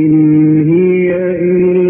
إن هي إلا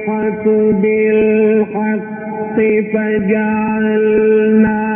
الحق بالحق فجعلنا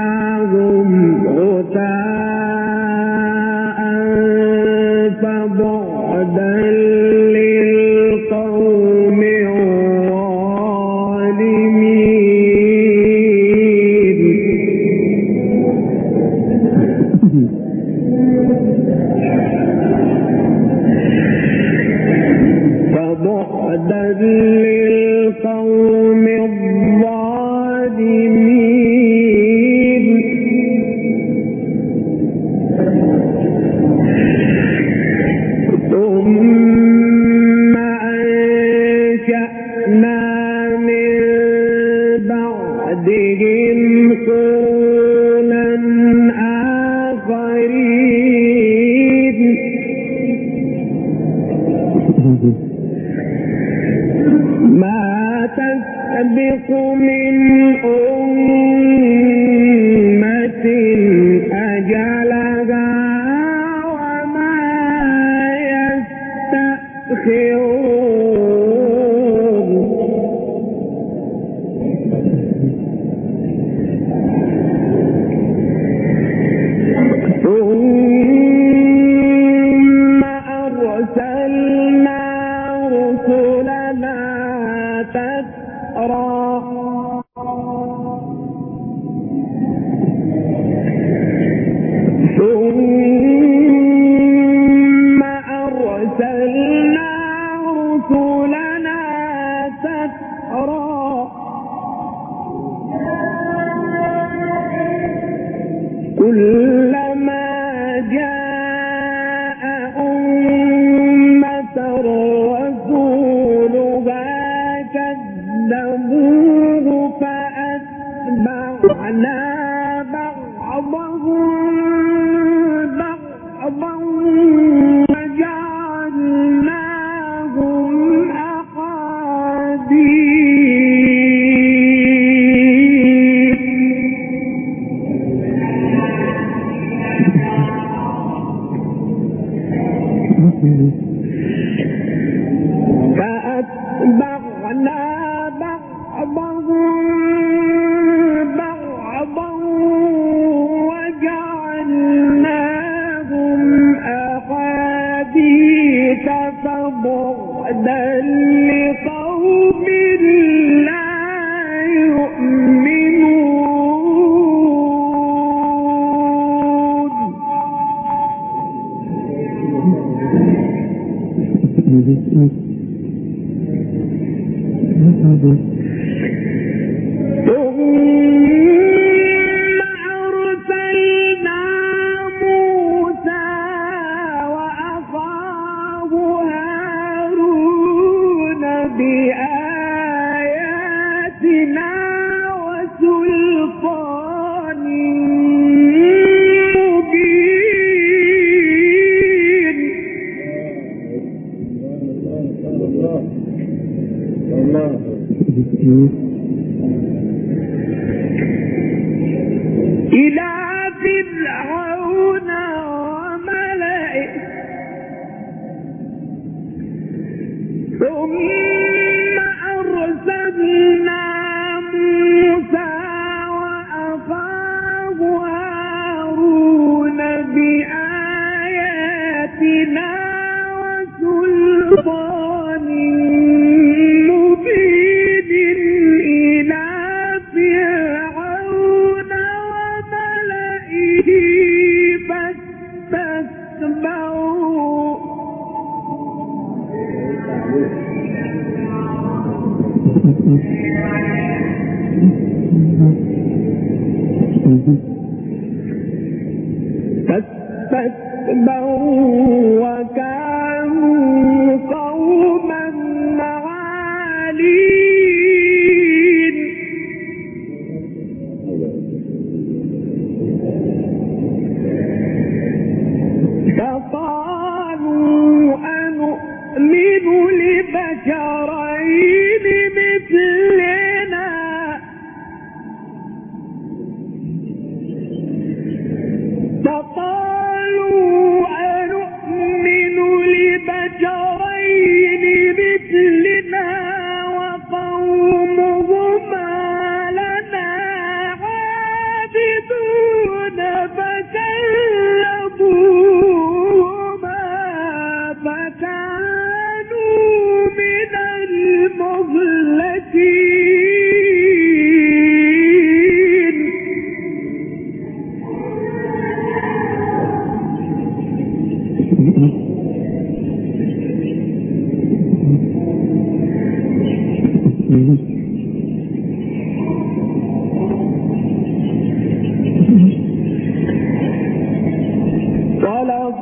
ربهم فرحون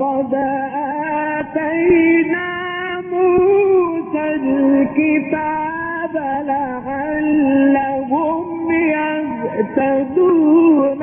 ولقد آتينا موسى الكتاب لعلهم يهتدون.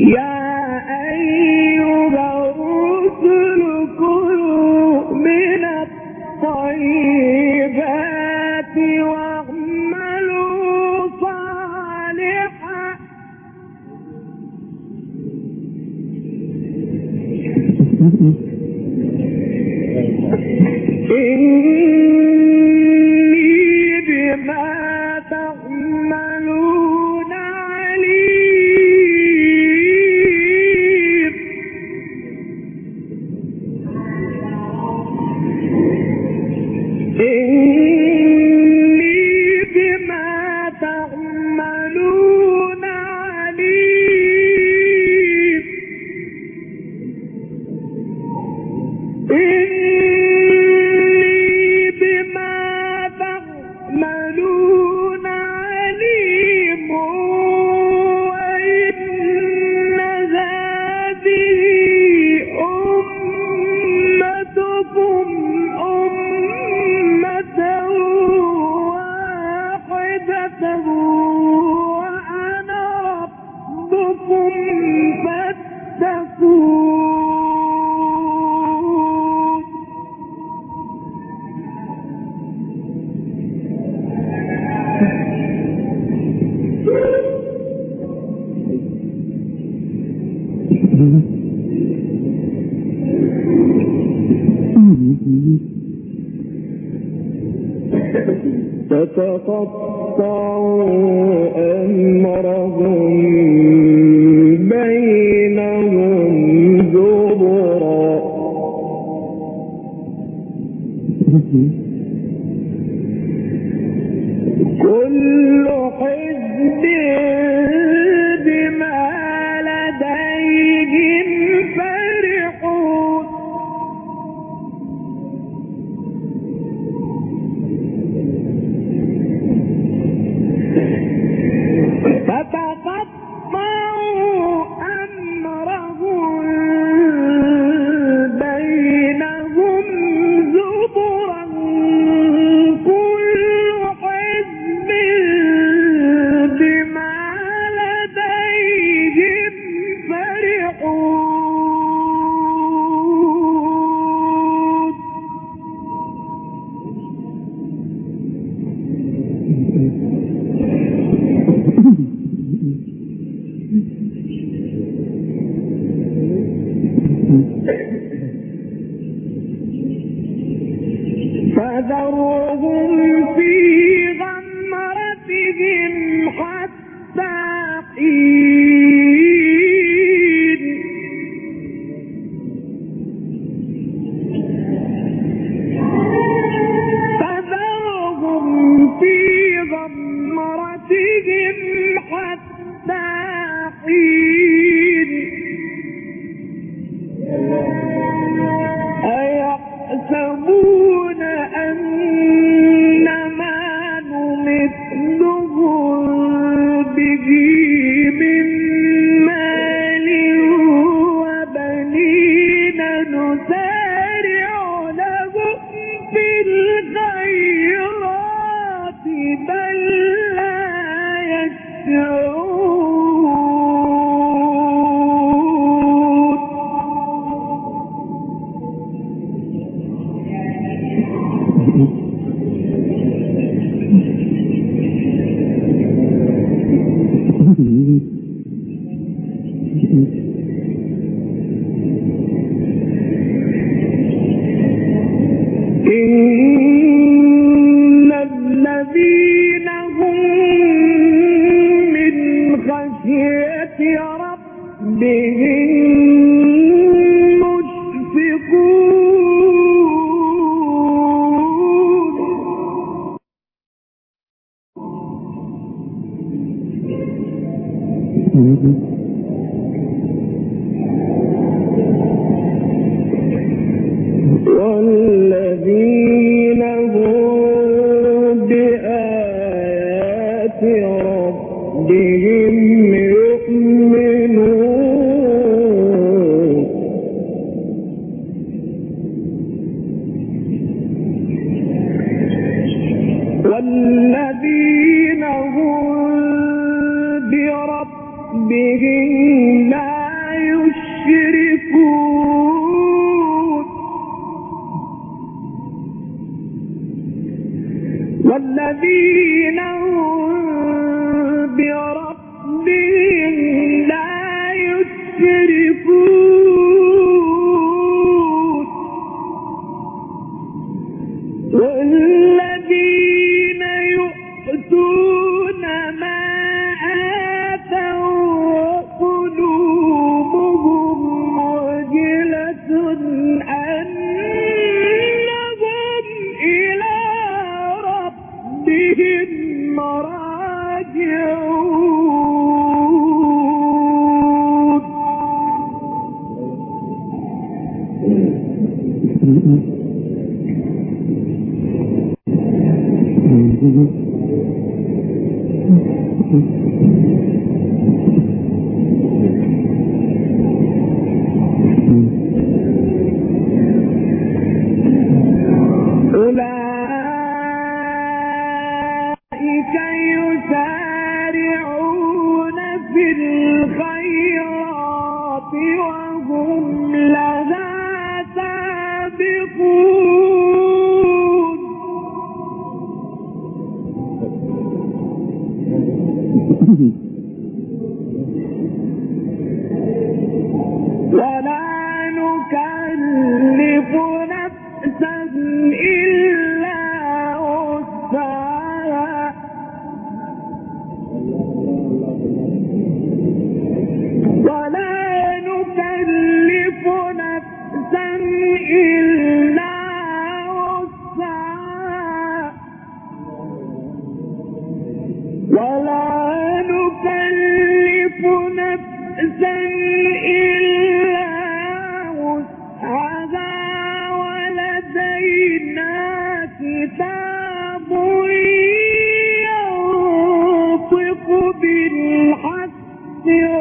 Yeah. Mm-hmm. فتقطعوا أمرهم غمرتهم إن still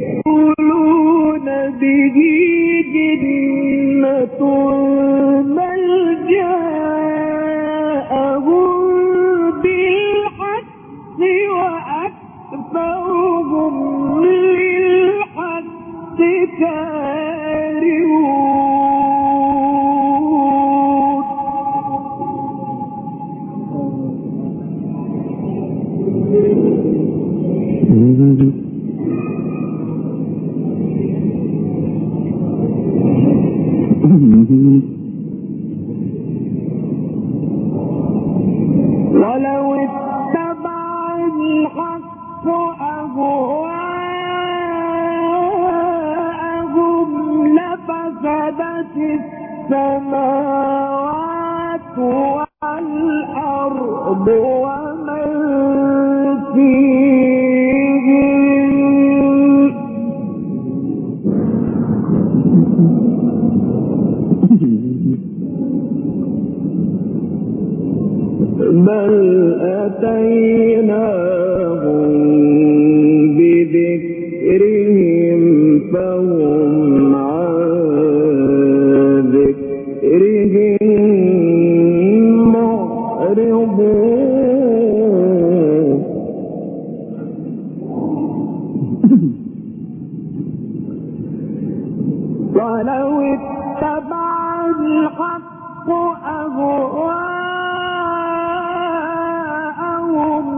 يقولون به جنة ولو اتبع الحق أهواءهم لفسدت السماء. ولو اتبع الحق أهواءهم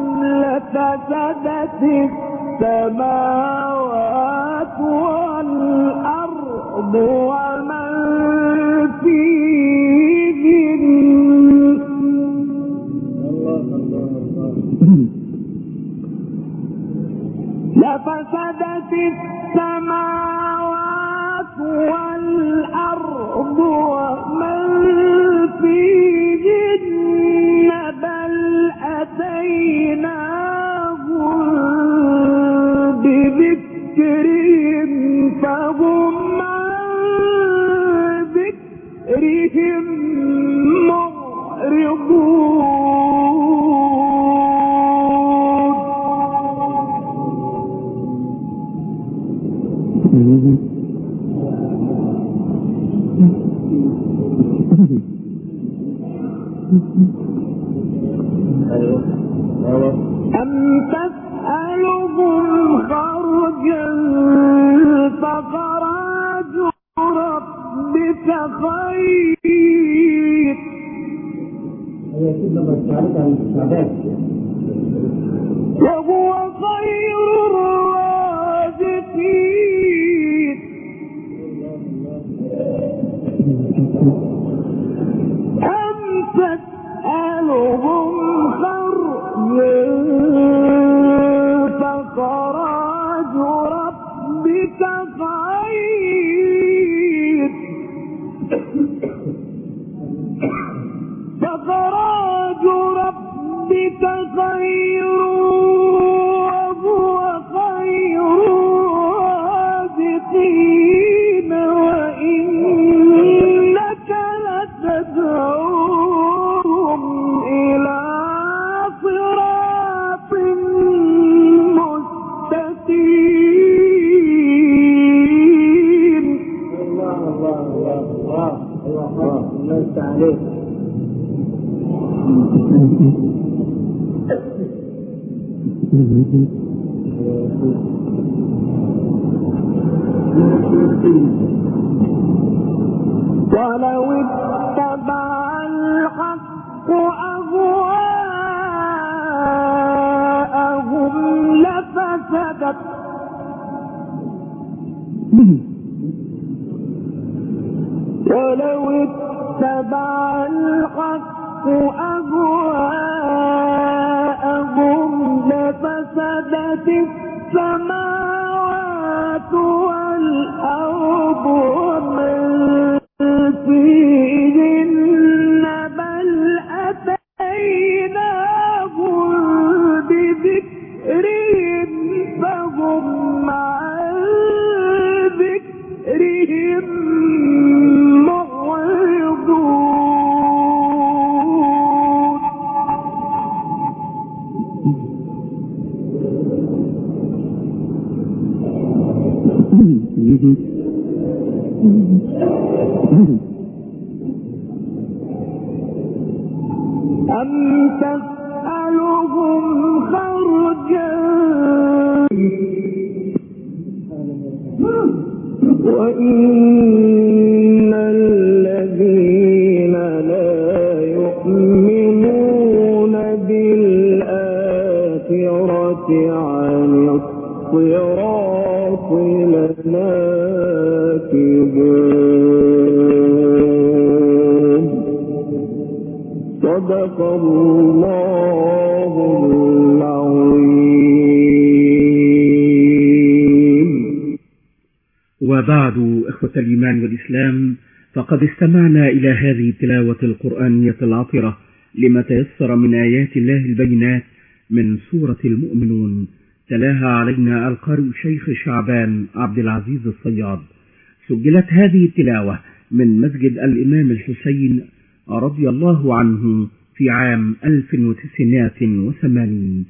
السماوات والأرض لفسدت السماوات والأرض ومن فيهن بل أتيناهم بذكرهم فهم عن ذكرهم الله الله الله الله الله عليك. ولو اتبع الحق أهواءهم لفسدت. ولو اتبع الحق أهواءهم لفسدت السماوات عن الصراط صدق الله العظيم. وبعد إخوة الإيمان والإسلام فقد استمعنا إلى هذه التلاوة القرآنية العطرة لما تيسر من آيات الله البينات من سورة المؤمنون. تلاها علينا القارئ شيخ شعبان عبد العزيز الصياد. سجلت هذه التلاوة من مسجد الإمام الحسين رضي الله عنه في عام 1980